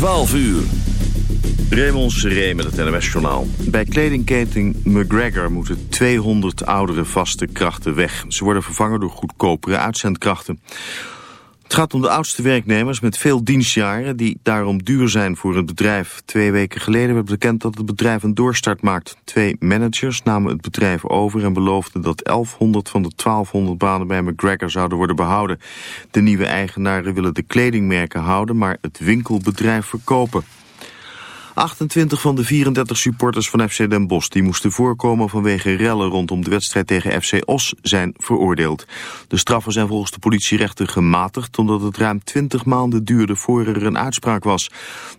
12 uur. Raymond Seré met het NOS-journaal. Bij kledingketen McGregor moeten 200 oudere vaste krachten weg. Ze worden vervangen door goedkopere uitzendkrachten. Het gaat om de oudste werknemers met veel dienstjaren die daarom duur zijn voor het bedrijf. Twee weken geleden werd bekend dat het bedrijf een doorstart maakt. Twee managers namen het bedrijf over en beloofden dat 1100 van de 1200 banen bij McGregor zouden worden behouden. De nieuwe eigenaren willen de kledingmerken houden, maar het winkelbedrijf verkopen. 28 van de 34 supporters van FC Den Bosch die moesten voorkomen vanwege rellen rondom de wedstrijd tegen FC Os zijn veroordeeld. De straffen zijn volgens de politierechter gematigd omdat het ruim 20 maanden duurde voor er een uitspraak was.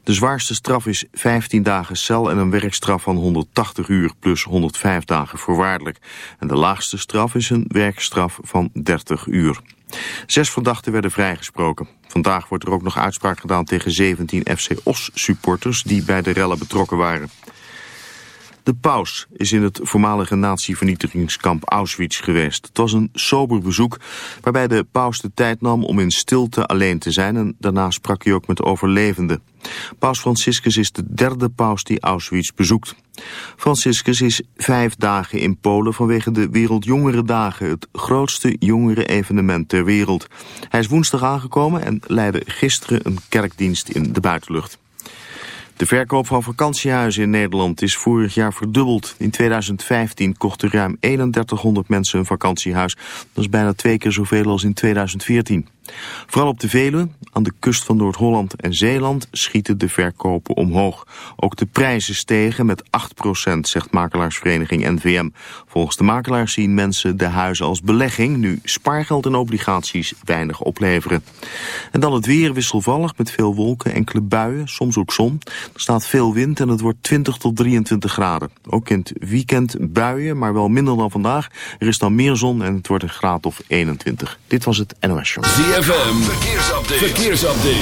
De zwaarste straf is 15 dagen cel en een werkstraf van 180 uur plus 105 dagen voorwaardelijk. En de laagste straf is een werkstraf van 30 uur. Zes verdachten werden vrijgesproken. Vandaag wordt er ook nog uitspraak gedaan tegen 17 FC Os supporters die bij de rellen betrokken waren. De paus is in het voormalige nazi-vernietigingskamp Auschwitz geweest. Het was een sober bezoek waarbij de paus de tijd nam om in stilte alleen te zijn... en daarna sprak hij ook met overlevenden. Paus Franciscus is de derde paus die Auschwitz bezoekt. Franciscus is vijf dagen in Polen vanwege de Wereldjongerendagen... het grootste jongeren-evenement ter wereld. Hij is woensdag aangekomen en leidde gisteren een kerkdienst in de buitenlucht. De verkoop van vakantiehuizen in Nederland is vorig jaar verdubbeld. In 2015 kochten ruim 3100 mensen een vakantiehuis. Dat is bijna twee keer zoveel als in 2014. Vooral op de Veluwe, aan de kust van Noord-Holland en Zeeland schieten de verkopen omhoog. Ook de prijzen stegen met 8%, zegt makelaarsvereniging NVM. Volgens de makelaars zien mensen de huizen als belegging, nu spaargeld en obligaties weinig opleveren. En dan het weer wisselvallig met veel wolken, enkele buien, soms ook zon. Er staat veel wind en het wordt 20 tot 23 graden. Ook in het weekend buien, maar wel minder dan vandaag. Er is dan meer zon en het wordt een graad of 21. Dit was het NOS Show. ZFM, verkeersupdate. verkeersupdate.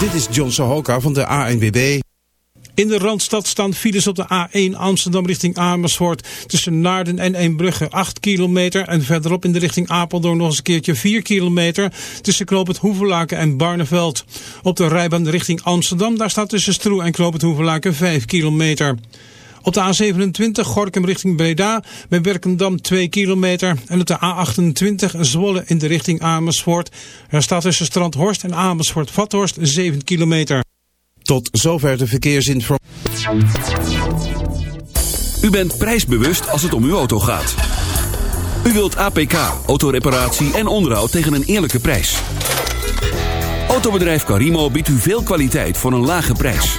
Dit is John Sahoka van de ANWB. In de Randstad staan files op de A1 Amsterdam richting Amersfoort. Tussen Naarden en Eembrugge 8 kilometer. En verderop in de richting Apeldoorn nog eens een keertje 4 kilometer. Tussen Knoop Hoevelaken en Barneveld. Op de rijbaan richting Amsterdam. Daar staat tussen Stroe en Knoop Hoevelaken 5 kilometer. Op de A27 Gorkum richting Breda bij Werkendam 2 kilometer. En op de A28 Zwolle in de richting Amersfoort. Er staat tussen Strandhorst en Amersfoort-Vathorst 7 kilometer. Tot zover de verkeersinformatie. U bent prijsbewust als het om uw auto gaat. U wilt APK, autoreparatie en onderhoud tegen een eerlijke prijs. Autobedrijf Carimo biedt u veel kwaliteit voor een lage prijs.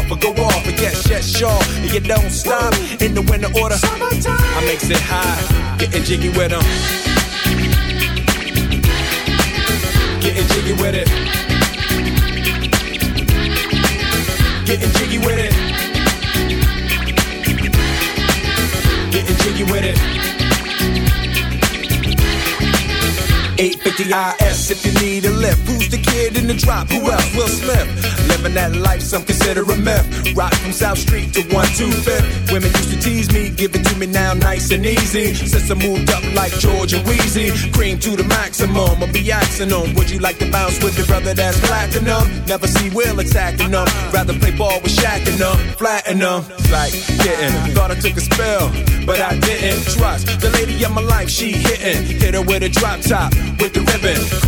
or go off. But yes, yes, sure. And you don't stop in the winter order. Summertime. I makes it high, getting jiggy with them. Getting jiggy with it. Getting jiggy with it. Getting jiggy with it. 850 If you need a lift. Who's the kid in the drop? Who else? Will Smith. Living that life, some consider a myth. Rock from South Street to 125th. Women used to tease me, give it to me now nice and easy. Since I moved up like George and Wheezy, cream to the maximum. I'll be axing them. Would you like to bounce with your brother that's platinum? Never see Will attacking them. Rather play ball with Shaq and them, flatten them. Like getting, thought I took a spell, but I didn't. Trust the lady of my life, she hitting. Hit her with a drop top, with the ribbon.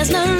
there's no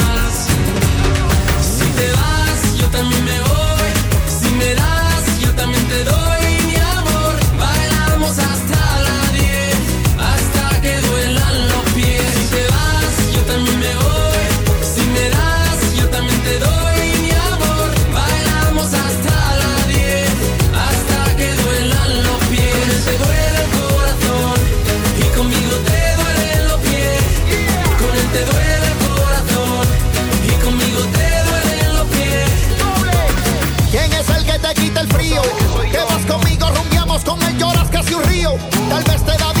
Tal vez te da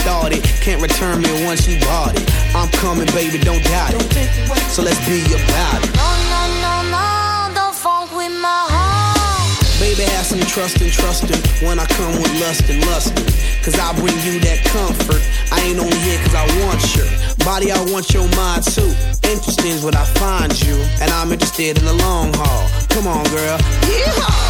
Started, can't return me once you bought it. I'm coming, baby, don't doubt it. So let's be about it. No, no, no, no, don't funk with my heart. Baby, have some trust and trusting when I come with lust and lusting. Cause I bring you that comfort. I ain't only here cause I want your body, I want your mind too. Interesting is what I find you, and I'm interested in the long haul. Come on, girl. Yeehaw!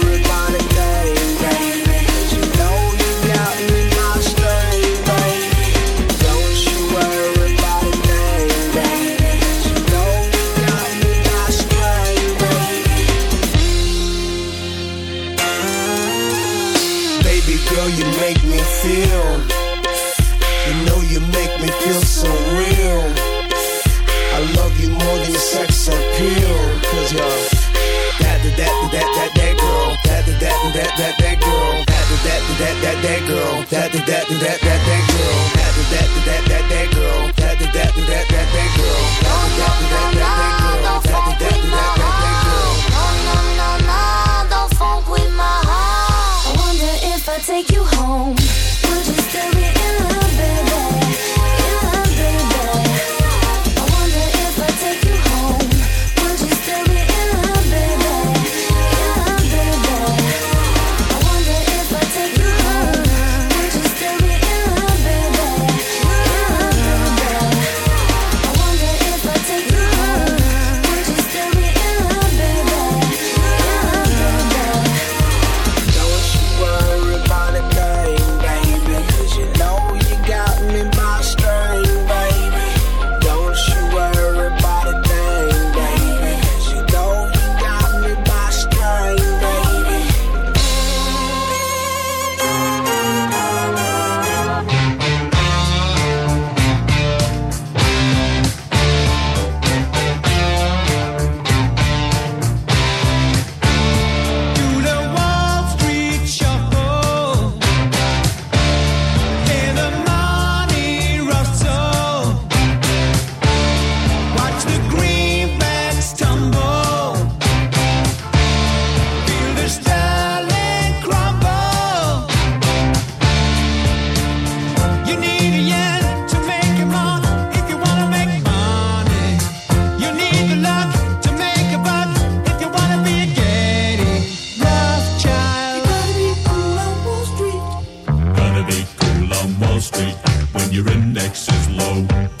That, that, that, that, The next is low.